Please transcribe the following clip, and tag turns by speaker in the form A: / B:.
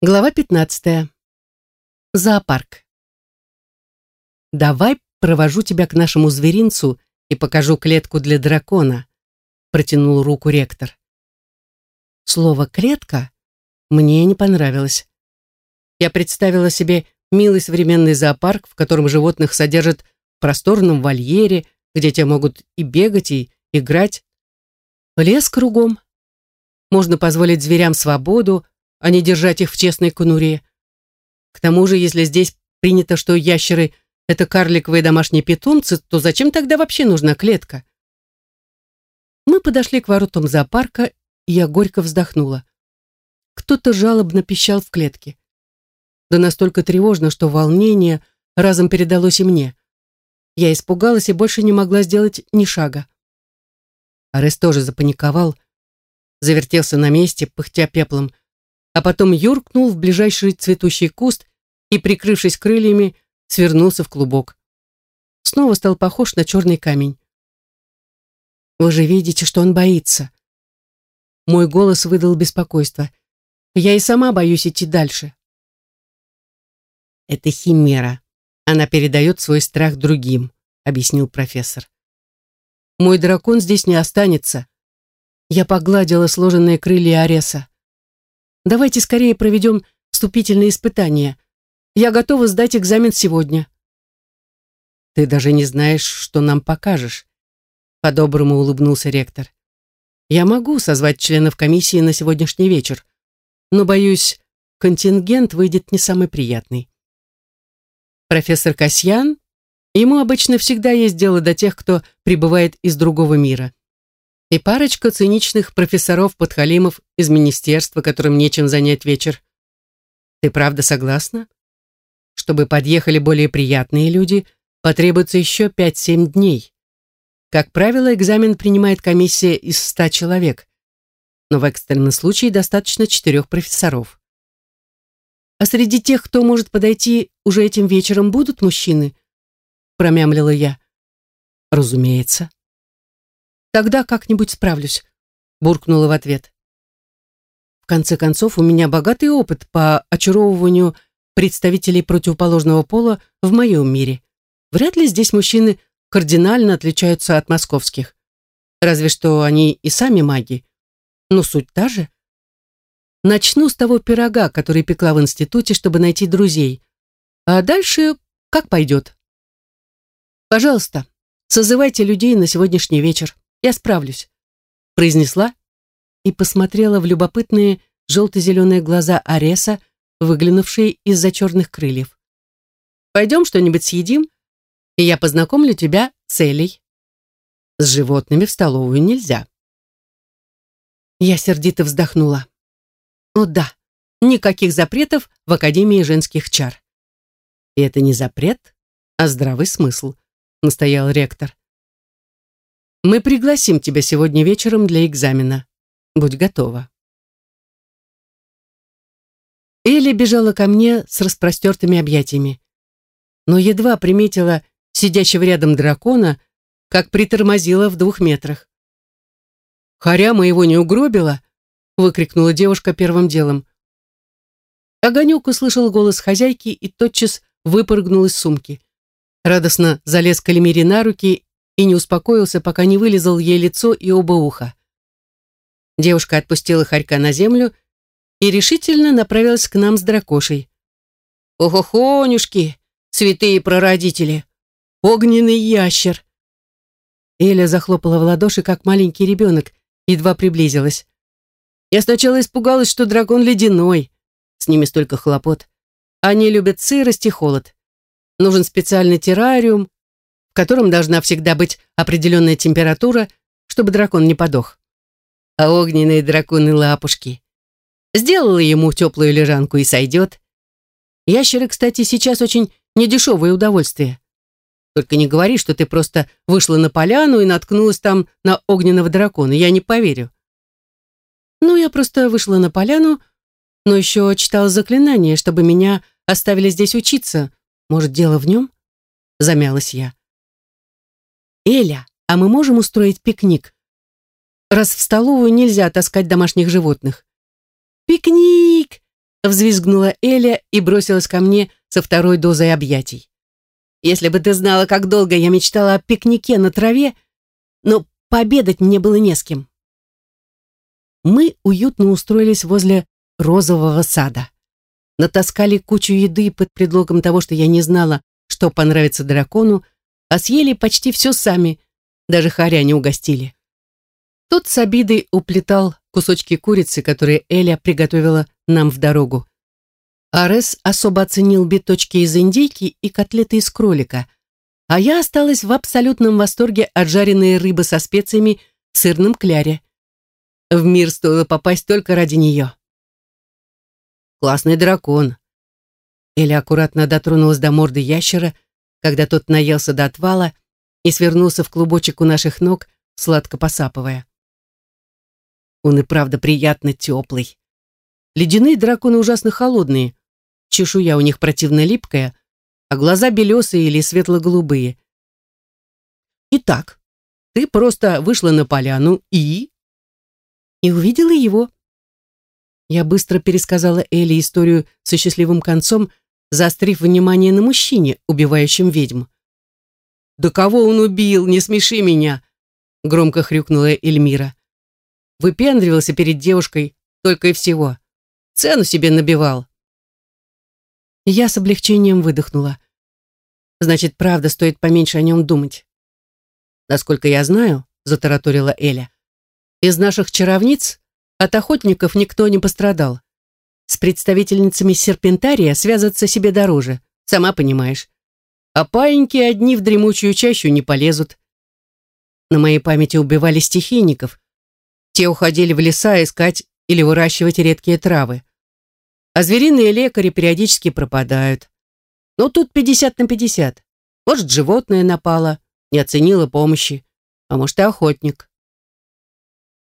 A: Глава 15. Зоопарк. «Давай провожу тебя к нашему зверинцу и покажу клетку для дракона», протянул руку ректор. Слово «клетка» мне не понравилось. Я представила себе милый современный зоопарк, в котором животных содержат в просторном вольере, где те могут и бегать, и играть. Лес кругом. Можно позволить зверям свободу, а не держать их в честной конуре. К тому же, если здесь принято, что ящеры — это карликовые домашние питомцы, то зачем тогда вообще нужна клетка? Мы подошли к воротам зоопарка, и я горько вздохнула. Кто-то жалобно пищал в клетке. Да настолько тревожно, что волнение разом передалось и мне. Я испугалась и больше не могла сделать ни шага. Арес тоже запаниковал, завертелся на месте, пыхтя пеплом — а потом юркнул в ближайший цветущий куст и, прикрывшись крыльями, свернулся в клубок. Снова стал похож на черный камень. «Вы же видите, что он боится». Мой голос выдал беспокойство. Я и сама боюсь идти дальше. «Это химера. Она передает свой страх другим», — объяснил профессор. «Мой дракон здесь не останется». Я погладила сложенные крылья Ареса. Давайте скорее проведем вступительные испытания. Я готова сдать экзамен сегодня. Ты даже не знаешь, что нам покажешь. По-доброму улыбнулся ректор. Я могу созвать членов комиссии на сегодняшний вечер, но, боюсь, контингент выйдет не самый приятный. Профессор Касьян, ему обычно всегда есть дело до тех, кто прибывает из другого мира и парочка циничных профессоров-подхалимов из министерства, которым нечем занять вечер. Ты правда согласна? Чтобы подъехали более приятные люди, потребуется еще 5-7 дней. Как правило, экзамен принимает комиссия из 100 человек, но в экстренном случае достаточно четырех профессоров. А среди тех, кто может подойти уже этим вечером, будут мужчины? Промямлила я. Разумеется. Тогда как-нибудь справлюсь», — буркнула в ответ. В конце концов, у меня богатый опыт по очаровыванию представителей противоположного пола в моем мире. Вряд ли здесь мужчины кардинально отличаются от московских. Разве что они и сами маги. Но суть та же. Начну с того пирога, который пекла в институте, чтобы найти друзей. А дальше как пойдет. Пожалуйста, созывайте людей на сегодняшний вечер. Я справлюсь», — произнесла и посмотрела в любопытные желто-зеленые глаза Ареса, выглянувшие из-за черных крыльев. «Пойдем что-нибудь съедим, и я познакомлю тебя с Элей. С животными в столовую нельзя». Я сердито вздохнула. «О да, никаких запретов в Академии женских чар». «И это не запрет, а здравый смысл», — настоял ректор. Мы пригласим тебя сегодня вечером для экзамена. Будь готова. Элли бежала ко мне с распростертыми объятиями. Но едва приметила сидящего рядом дракона, как притормозила в двух метрах. «Харя моего не угробила!» — выкрикнула девушка первым делом. Огонек услышал голос хозяйки и тотчас выпрыгнул из сумки. Радостно залез Калимире на руки и не успокоился, пока не вылезал ей лицо и оба уха. Девушка отпустила хорька на землю и решительно направилась к нам с дракошей. «Охохонюшки, святые прародители! Огненный ящер!» Эля захлопала в ладоши, как маленький ребенок, едва приблизилась. Я сначала испугалась, что дракон ледяной. С ними столько хлопот. Они любят сырость и холод. Нужен специальный террариум, котором должна всегда быть определенная температура, чтобы дракон не подох. А огненные драконы-лапушки. Сделала ему теплую лежанку и сойдет. Ящеры, кстати, сейчас очень недешевое удовольствие. Только не говори, что ты просто вышла на поляну и наткнулась там на огненного дракона. Я не поверю. Ну, я просто вышла на поляну, но еще читала заклинание, чтобы меня оставили здесь учиться. Может, дело в нем? Замялась я. «Эля, а мы можем устроить пикник? Раз в столовую нельзя таскать домашних животных». «Пикник!» взвизгнула Эля и бросилась ко мне со второй дозой объятий. Если бы ты знала, как долго я мечтала о пикнике на траве, но пообедать мне было не с кем. Мы уютно устроились возле розового сада. Натаскали кучу еды под предлогом того, что я не знала, что понравится дракону, а съели почти все сами, даже харя не угостили. Тот с обидой уплетал кусочки курицы, которые Эля приготовила нам в дорогу. Арес особо оценил биточки из индейки и котлеты из кролика, а я осталась в абсолютном восторге от жареной рыбы со специями в сырном кляре. В мир стоило попасть только ради нее. «Классный дракон!» Эля аккуратно дотронулась до морды ящера, когда тот наелся до отвала и свернулся в клубочек у наших ног, сладко посапывая. Он и правда приятно теплый. Ледяные драконы ужасно холодные, чешуя у них противно липкая, а глаза белесые или светло-голубые. Итак, ты просто вышла на поляну и... И увидела его. Я быстро пересказала Элли историю со счастливым концом, заострив внимание на мужчине, убивающем ведьм. «Да кого он убил? Не смеши меня!» Громко хрюкнула Эльмира. Выпендривался перед девушкой только и всего. Цену себе набивал. Я с облегчением выдохнула. Значит, правда, стоит поменьше о нем думать. Насколько я знаю, затараторила Эля, из наших чаровниц от охотников никто не пострадал. С представительницами серпентария связаться себе дороже, сама понимаешь. А паиньки одни в дремучую чащу не полезут. На моей памяти убивали стихийников. Те уходили в леса искать или выращивать редкие травы а звериные лекари периодически пропадают. Но тут 50 на 50. Может, животное напало, не оценило помощи, а может, и охотник.